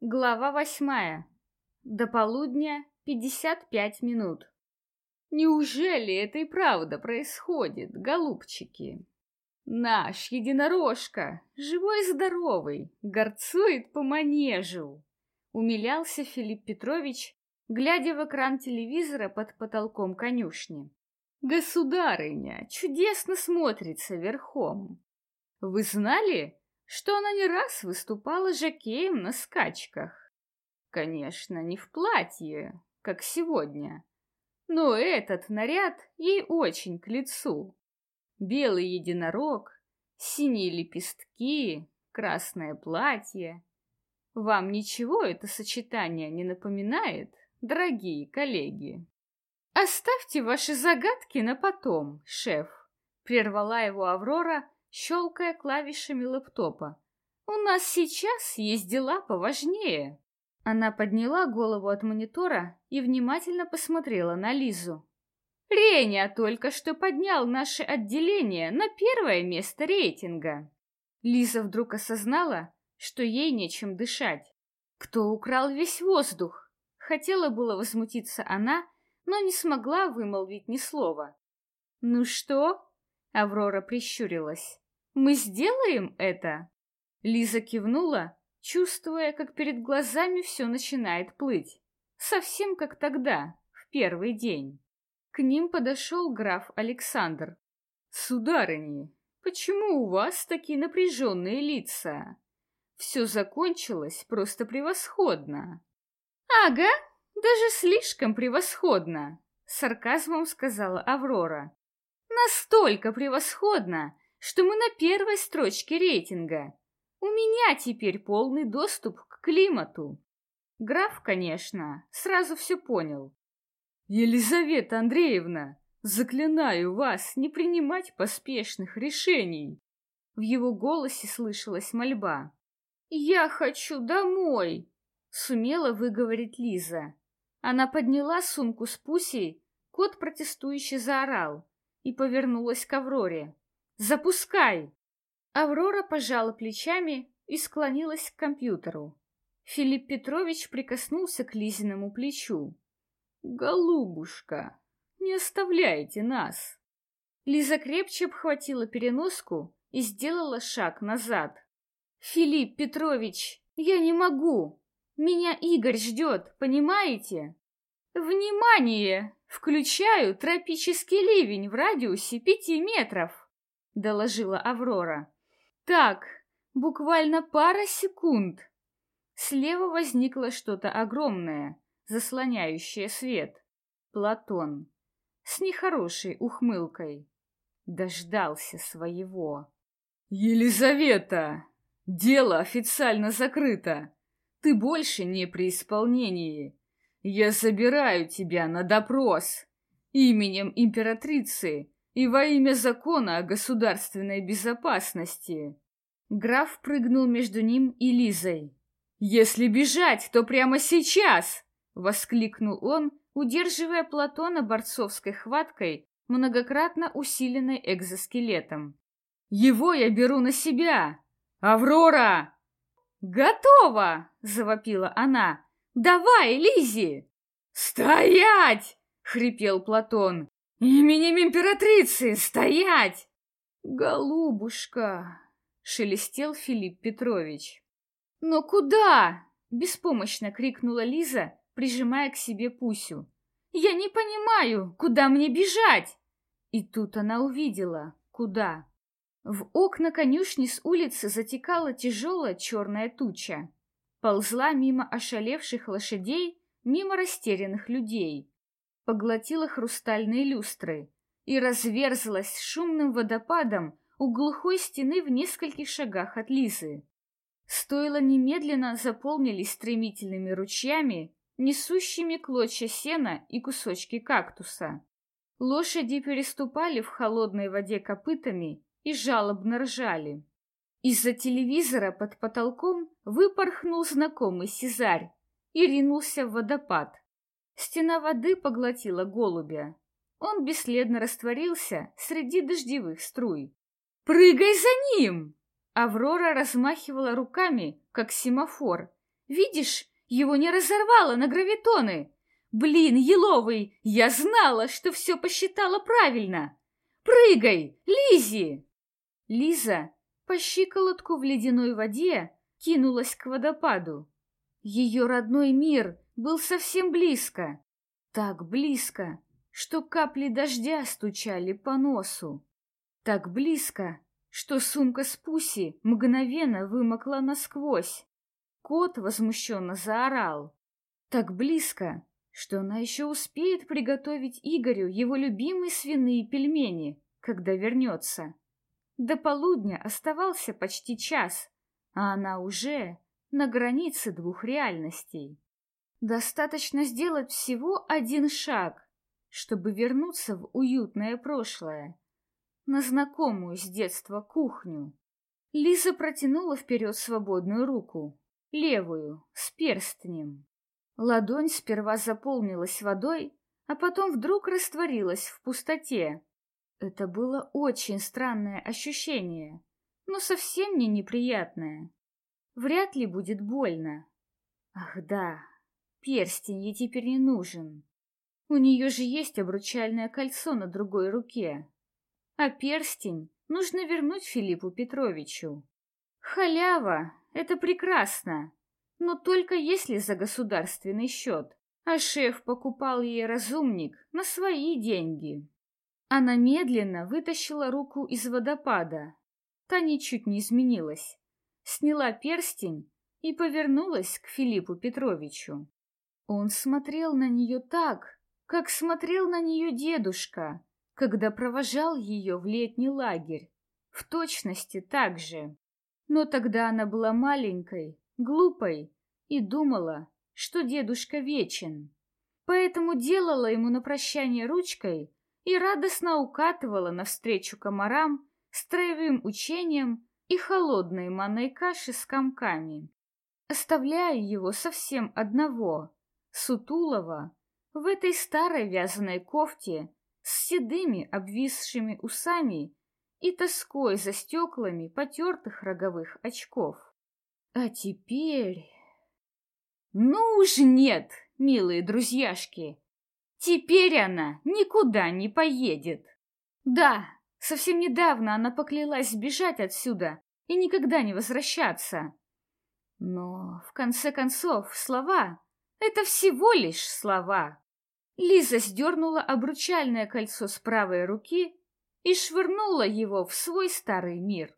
Глава восьмая. До полудня пятьдесят пять минут. Неужели это и правда происходит, голубчики? Наш единорожка, живой и здоровый, горцует по манежу. Умилялся Филипп Петрович, глядя в экран телевизора под потолком конюшни. Государыня чудесно смотрится верхом. Вы знали, что она не раз выступала жакеем на скачках. Конечно, не в платье, как сегодня, но этот наряд ей очень к лицу. Белый единорог, синие лепестки, красное платье. Вам ничего это сочетание не напоминает, дорогие коллеги? Оставьте ваши загадки на потом, шеф, прервала его Аврора, щелкая клавишами лэптопа. «У нас сейчас есть дела поважнее». Она подняла голову от монитора и внимательно посмотрела на Лизу. «Реня только что поднял наше отделение на первое место рейтинга». Лиза вдруг осознала, что ей нечем дышать. Кто украл весь воздух? Хотела было возмутиться она, но не смогла вымолвить ни слова. «Ну что?» Аврора прищурилась. «Мы сделаем это?» Лиза кивнула, чувствуя, как перед глазами все начинает плыть. Совсем как тогда, в первый день. К ним подошел граф Александр. «Сударыни, почему у вас такие напряженные лица? Все закончилось просто превосходно». «Ага, даже слишком превосходно», — сарказмом сказала Аврора. Настолько превосходно, что мы на первой строчке рейтинга. У меня теперь полный доступ к климату. Граф, конечно, сразу все понял. Елизавета Андреевна, заклинаю вас не принимать поспешных решений. В его голосе слышалась мольба. «Я хочу домой!» — сумела выговорить Лиза. Она подняла сумку с пусей, кот протестующе заорал и повернулась к Авроре. «Запускай!» Аврора пожала плечами и склонилась к компьютеру. Филипп Петрович прикоснулся к Лизиному плечу. «Голубушка, не оставляйте нас!» Лиза крепче обхватила переноску и сделала шаг назад. «Филипп Петрович, я не могу! Меня Игорь ждет, понимаете?» «Внимание!» Включаю тропический ливень в радиусе пяти метров, доложила Аврора. Так, буквально пара секунд. Слева возникло что-то огромное, заслоняющее свет. Платон. С нехорошей ухмылкой. Дождался своего. «Елизавета! Дело официально закрыто. Ты больше не при исполнении. Я забираю тебя на допрос именем императрицы и во имя закона о государственной безопасности. Граф прыгнул между ним и Лизой. «Если бежать, то прямо сейчас!» — воскликнул он, удерживая Платона борцовской хваткой, многократно усиленной экзоскелетом. «Его я беру на себя! Аврора!» «Готово!» — завопила она. Давай, Лизи! Стоять! хрипел Платон. Именем императрицы стоять! Голубушка, шелестел Филипп Петрович. Но куда? беспомощно крикнула Лиза, прижимая к себе Пусю. Я не понимаю, куда мне бежать? И тут она увидела, куда. В окна конюшни с улицы затекала тяжелая черная туча ползла мимо ошалевших лошадей, мимо растерянных людей, поглотила хрустальные люстры и разверзлась шумным водопадом у глухой стены в нескольких шагах от Лизы. Стоило немедленно заполнились стремительными ручьями, несущими клочья сена и кусочки кактуса. Лошади переступали в холодной воде копытами и жалобно ржали. Из-за телевизора под потолком выпорхнул знакомый Сезарь и ринулся в водопад. Стена воды поглотила голубя. Он бесследно растворился среди дождевых струй. «Прыгай за ним!» Аврора размахивала руками, как семафор, Видишь, его не разорвало на гравитоны. Блин, еловый, я знала, что все посчитала правильно. Прыгай, Лизи! Лиза по щиколотку в ледяной воде кинулась к водопаду. Ее родной мир был совсем близко. Так близко, что капли дождя стучали по носу. Так близко, что сумка с Пуси мгновенно вымокла насквозь. Кот возмущенно заорал. Так близко, что она еще успеет приготовить Игорю его любимые свиные пельмени, когда вернется. До полудня оставался почти час, а она уже на границе двух реальностей. Достаточно сделать всего один шаг, чтобы вернуться в уютное прошлое, на знакомую с детства кухню. Лиза протянула вперед свободную руку, левую, с перстнем. Ладонь сперва заполнилась водой, а потом вдруг растворилась в пустоте. Это было очень странное ощущение, но совсем не неприятное. Вряд ли будет больно. Ах да, перстень ей теперь не нужен. У нее же есть обручальное кольцо на другой руке. А перстень нужно вернуть Филиппу Петровичу. Халява — это прекрасно, но только если за государственный счет, а шеф покупал ей разумник на свои деньги. Она медленно вытащила руку из водопада. Та ничуть не изменилась. Сняла перстень и повернулась к Филиппу Петровичу. Он смотрел на нее так, как смотрел на нее дедушка, когда провожал ее в летний лагерь. В точности так же. Но тогда она была маленькой, глупой и думала, что дедушка вечен. Поэтому делала ему на прощание ручкой и радостно укатывала навстречу комарам, строевым учениям и холодной манной каши с комками, оставляя его совсем одного, сутулого, в этой старой вязаной кофте с седыми обвисшими усами и тоской за стеклами потертых роговых очков. А теперь... Ну уж нет, милые друзьяшки, теперь она никуда не поедет. Да, совсем недавно она поклялась сбежать отсюда и никогда не возвращаться. Но, в конце концов, слова — это всего лишь слова. Лиза сдернула обручальное кольцо с правой руки и швырнула его в свой старый мир.